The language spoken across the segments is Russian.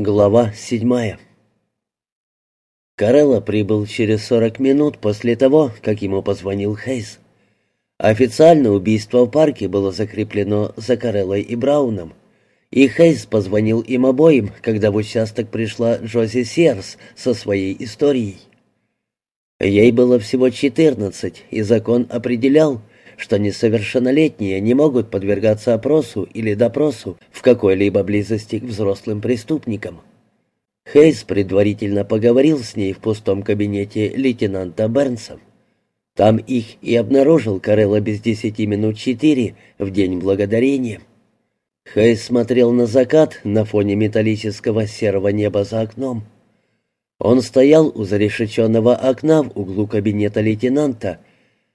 Глава седьмая Карелла прибыл через сорок минут после того, как ему позвонил Хейс. Официально убийство в парке было закреплено за Кареллой и Брауном, и Хейс позвонил им обоим, когда в участок пришла Джози Серс со своей историей. Ей было всего четырнадцать, и закон определял, что несовершеннолетние не могут подвергаться опросу или допросу в какой-либо близости к взрослым преступникам. Хейс предварительно поговорил с ней в пустом кабинете лейтенанта Бернса. Там их и обнаружил Карелла без десяти минут четыре в День Благодарения. Хейс смотрел на закат на фоне металлического серого неба за окном. Он стоял у зарешеченного окна в углу кабинета лейтенанта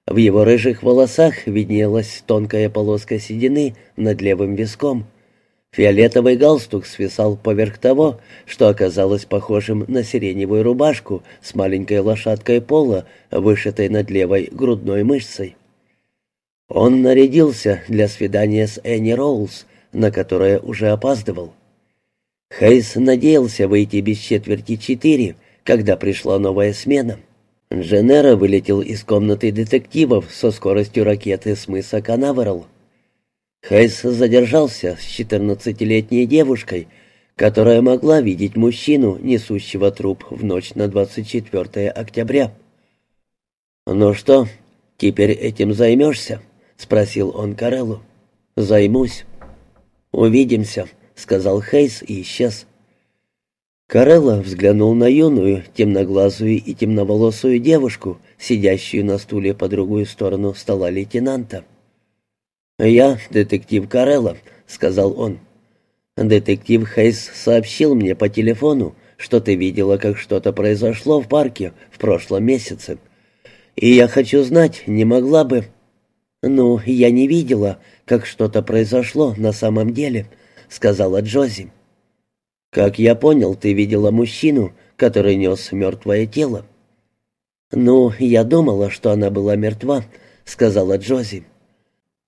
в его рыжих волосах виднелась тонкая полоска седины над левым виском. Фиолетовый галстук свисал поверх того, что оказалось похожим на сиреневую рубашку с маленькой лошадкой пола, вышитой над левой грудной мышцей. Он нарядился для свидания с Энни Роулс, на которое уже опаздывал. Хейс надеялся выйти без четверти четыре, когда пришла новая смена. Дженнера вылетел из комнаты детективов со скоростью ракеты с мыса Канаверал. Хейс задержался с четырнадцатилетней девушкой, которая могла видеть мужчину, несущего труп в ночь на 24 октября. «Ну что, теперь этим займешься?» — спросил он Кареллу. «Займусь». «Увидимся», — сказал Хейс и исчез. Карелла взглянул на юную, темноглазую и темноволосую девушку, сидящую на стуле по другую сторону стола лейтенанта. «Я детектив Карелла», — сказал он. «Детектив Хейс сообщил мне по телефону, что ты видела, как что-то произошло в парке в прошлом месяце. И я хочу знать, не могла бы...» «Ну, я не видела, как что-то произошло на самом деле», — сказала Джози. «Как я понял, ты видела мужчину, который нес мертвое тело». «Ну, я думала, что она была мертва», — сказала Джози.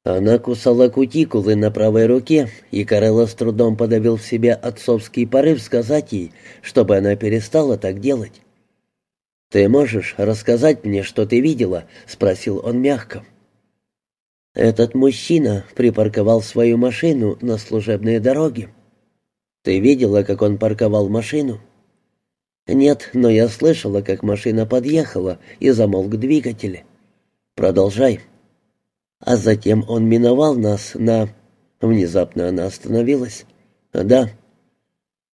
Она кусала кутикулы на правой руке, и Карелла с трудом подавил в себе отцовский порыв сказать ей, чтобы она перестала так делать. «Ты можешь рассказать мне, что ты видела?» — спросил он мягко. «Этот мужчина припарковал свою машину на служебной дороге. Ты видела, как он парковал машину?» «Нет, но я слышала, как машина подъехала и замолк двигатель. Продолжай». А затем он миновал нас на... Внезапно она остановилась. «Да».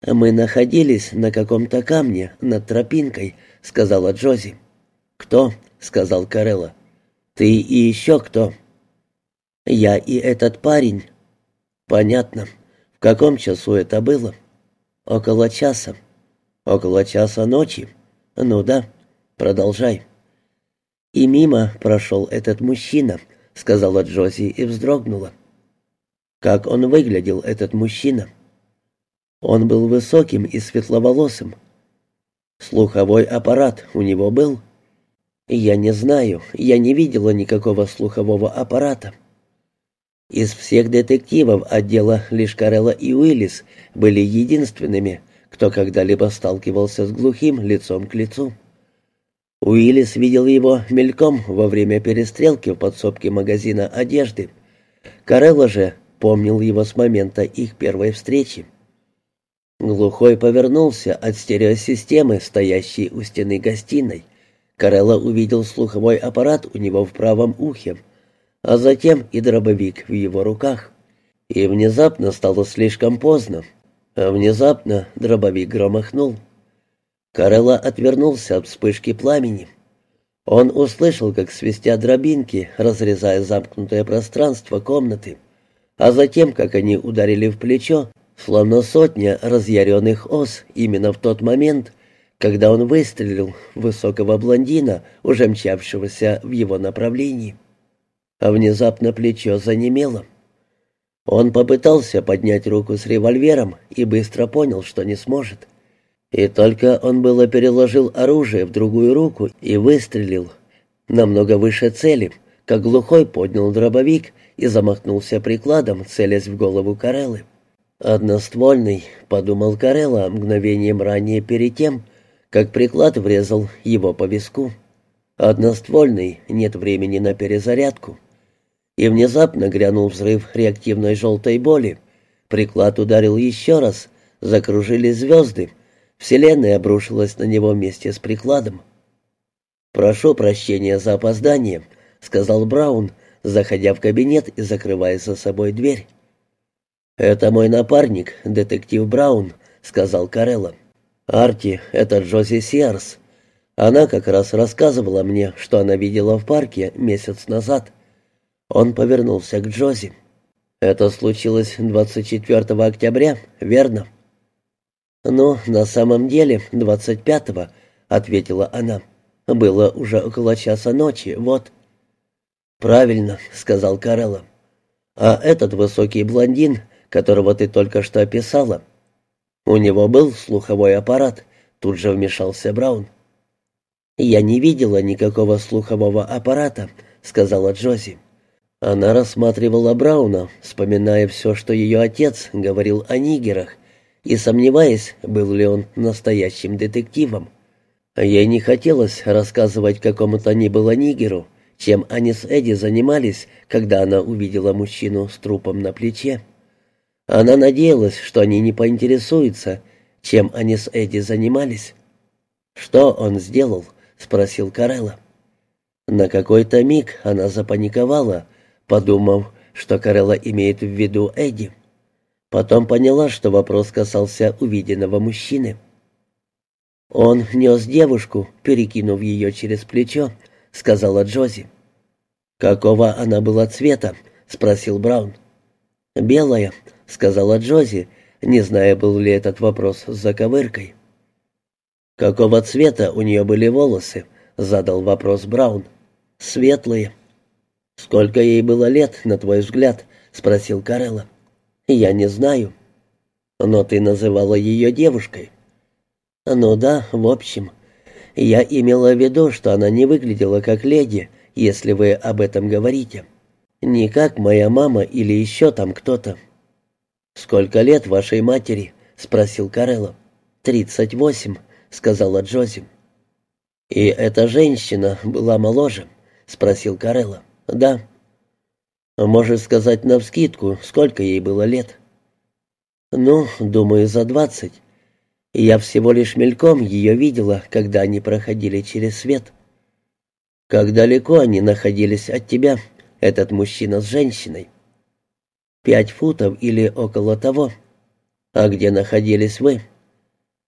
«Мы находились на каком-то камне над тропинкой», — сказала Джози. «Кто?» — сказал Карелла. «Ты и еще кто?» «Я и этот парень». «Понятно. В каком часу это было?» «Около часа». «Около часа ночи?» «Ну да. Продолжай». И мимо прошел этот мужчина, — сказала Джози и вздрогнула. Как он выглядел, этот мужчина? Он был высоким и светловолосым. Слуховой аппарат у него был? Я не знаю, я не видела никакого слухового аппарата. Из всех детективов отдела лишь Карелла и Уиллис были единственными, кто когда-либо сталкивался с глухим лицом к лицу. Уиллис видел его мельком во время перестрелки в подсобке магазина одежды. Карелла же помнил его с момента их первой встречи. Глухой повернулся от стереосистемы, стоящей у стены гостиной. Карелла увидел слуховой аппарат у него в правом ухе, а затем и дробовик в его руках. И внезапно стало слишком поздно. А внезапно дробовик громыхнул. Карелла отвернулся от вспышки пламени. Он услышал, как свистят дробинки, разрезая замкнутое пространство комнаты, а затем, как они ударили в плечо, словно сотня разъяренных ос именно в тот момент, когда он выстрелил в высокого блондина, уже мчавшегося в его направлении. А внезапно плечо занемело. Он попытался поднять руку с револьвером и быстро понял, что не сможет. И только он было переложил оружие в другую руку и выстрелил намного выше цели, как глухой поднял дробовик и замахнулся прикладом, целясь в голову Кареллы. «Одноствольный», — подумал Карелла мгновением ранее перед тем, как приклад врезал его по виску. «Одноствольный, нет времени на перезарядку». И внезапно грянул взрыв реактивной желтой боли. Приклад ударил еще раз, закружились звезды. Вселенная обрушилась на него вместе с прикладом. «Прошу прощения за опоздание», — сказал Браун, заходя в кабинет и закрывая за собой дверь. «Это мой напарник, детектив Браун», — сказал Карелла. «Арти — это Джози Сиарс. Она как раз рассказывала мне, что она видела в парке месяц назад». Он повернулся к Джози. «Это случилось 24 октября, верно?» «Ну, на самом деле, 25-го», — ответила она. «Было уже около часа ночи, вот». «Правильно», — сказал Карелла. «А этот высокий блондин которого ты только что описала. У него был слуховой аппарат, тут же вмешался Браун. «Я не видела никакого слухового аппарата», — сказала Джози. Она рассматривала Брауна, вспоминая все, что ее отец говорил о нигерах, и сомневаясь, был ли он настоящим детективом. Ей не хотелось рассказывать какому-то ни было нигеру, чем они с Эдди занимались, когда она увидела мужчину с трупом на плече. Она надеялась, что они не поинтересуются, чем они с Эдди занимались. «Что он сделал?» — спросил Карелла. На какой-то миг она запаниковала, подумав, что Карелла имеет в виду Эдди. Потом поняла, что вопрос касался увиденного мужчины. «Он нес девушку, перекинув ее через плечо», — сказала Джози. «Какого она была цвета?» — спросил Браун. «Белая», — сказала Джози, не зная, был ли этот вопрос с заковыркой. «Какого цвета у нее были волосы?» — задал вопрос Браун. «Светлые». «Сколько ей было лет, на твой взгляд?» — спросил Карелла. «Я не знаю». «Но ты называла ее девушкой». «Ну да, в общем. Я имела в виду, что она не выглядела как леди, если вы об этом говорите. Не как моя мама или еще там кто-то». «Сколько лет вашей матери?» — спросил Карелло. «Тридцать восемь», — сказала Джози. «И эта женщина была моложе?» — спросил Карелло. «Да». «Можешь сказать навскидку, сколько ей было лет?» «Ну, думаю, за двадцать. Я всего лишь мельком ее видела, когда они проходили через свет». «Как далеко они находились от тебя, этот мужчина с женщиной?» Пять футов или около того. А где находились вы?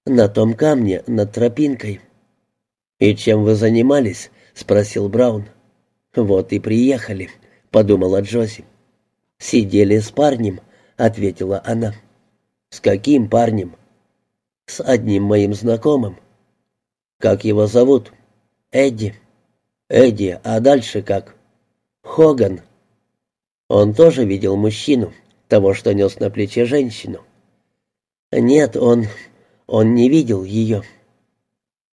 На том камне над тропинкой. И чем вы занимались? спросил Браун. Вот и приехали, подумала Джоси. Сидели с парнем, ответила она. С каким парнем? С одним моим знакомым. Как его зовут? Эдди. Эдди, а дальше как? Хоган. Он тоже видел мужчину, того, что нес на плече женщину. Нет, он... он не видел ее.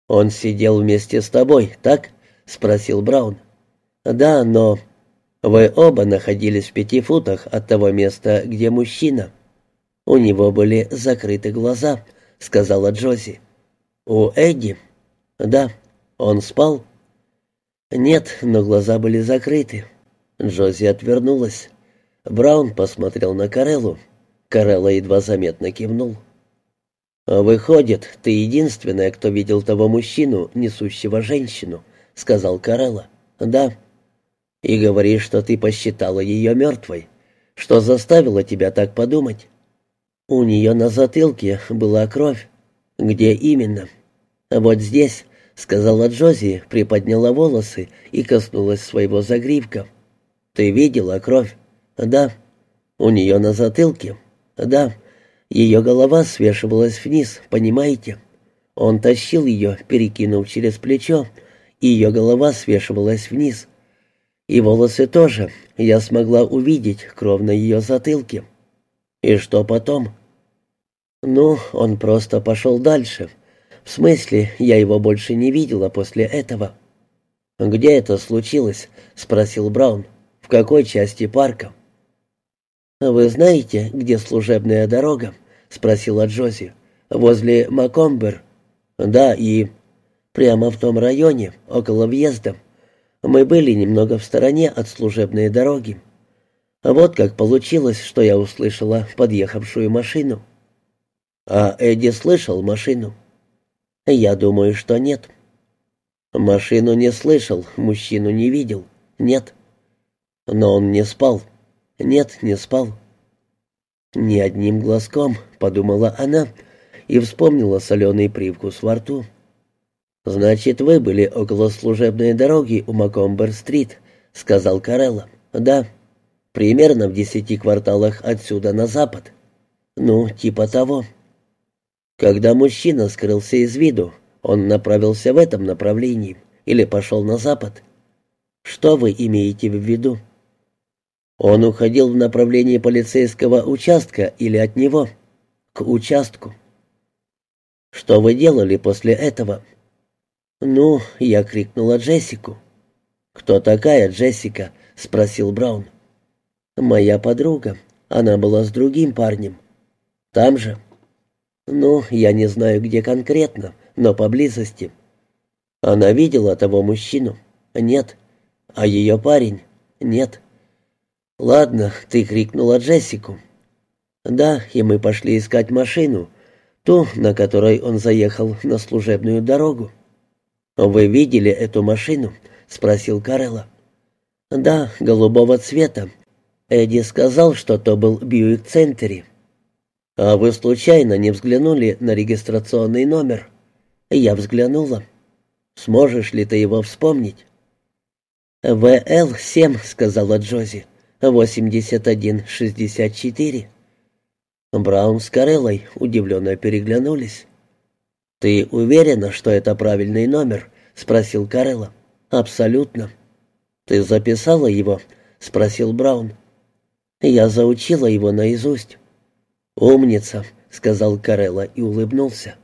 Он сидел вместе с тобой, так? Спросил Браун. Да, но... Вы оба находились в пяти футах от того места, где мужчина. У него были закрыты глаза, сказала Джози. У Эдди? Да. Он спал? Нет, но глаза были закрыты. Джози отвернулась. Браун посмотрел на Кареллу. Карелла едва заметно кивнул. «А «Выходит, ты единственная, кто видел того мужчину, несущего женщину», — сказал Карелла. «Да». «И говоришь, что ты посчитала ее мертвой. Что заставило тебя так подумать?» «У нее на затылке была кровь. Где именно?» «Вот здесь», — сказала Джози, приподняла волосы и коснулась своего загривка. «Ты видела кровь?» «Да». «У нее на затылке?» «Да». Ее голова свешивалась вниз, понимаете? Он тащил ее, перекинув через плечо, и ее голова свешивалась вниз. И волосы тоже. Я смогла увидеть кровь на ее затылке. И что потом? Ну, он просто пошел дальше. В смысле, я его больше не видела после этого. «Где это случилось?» — спросил Браун. «В какой части парка?» «Вы знаете, где служебная дорога?» — спросила Джози. «Возле Макомбер». «Да, и...» «Прямо в том районе, около въезда. Мы были немного в стороне от служебной дороги. Вот как получилось, что я услышала подъехавшую машину». «А Эдди слышал машину?» «Я думаю, что нет». «Машину не слышал, мужчину не видел. Нет». «Но он не спал». «Нет, не спал». «Ни одним глазком», — подумала она и вспомнила соленый привкус во рту. «Значит, вы были около служебной дороги у Макомбер-стрит», — сказал Карелла. «Да, примерно в десяти кварталах отсюда на запад». «Ну, типа того». Когда мужчина скрылся из виду, он направился в этом направлении или пошел на запад. Что вы имеете в виду? Он уходил в направлении полицейского участка или от него? К участку. Что вы делали после этого? Ну, я крикнула Джессику. Кто такая Джессика? спросил Браун. Моя подруга. Она была с другим парнем. Там же. Ну, я не знаю, где конкретно, но поблизости. Она видела того мужчину? Нет. А ее парень? Нет. Ладно, ты крикнула Джессику. Да, и мы пошли искать машину, ту, на которой он заехал на служебную дорогу. Вы видели эту машину? спросил Карелла. Да, голубого цвета. Эдди сказал, что то был Бьюик Центери. «А вы случайно не взглянули на регистрационный номер?» Я взглянула. «Сможешь ли ты его вспомнить?» «ВЛ-7», — сказала Джози. «8164». Браун с Кареллой удивленно переглянулись. «Ты уверена, что это правильный номер?» — спросил Карелла. «Абсолютно». «Ты записала его?» — спросил Браун. «Я заучила его наизусть». «Умница», — сказал Карелла и улыбнулся.